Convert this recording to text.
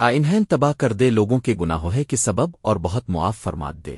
آ انہیں تباہ کر دے لوگوں کے گناہوں ہے کہ سبب اور بہت معاف فرمات دے۔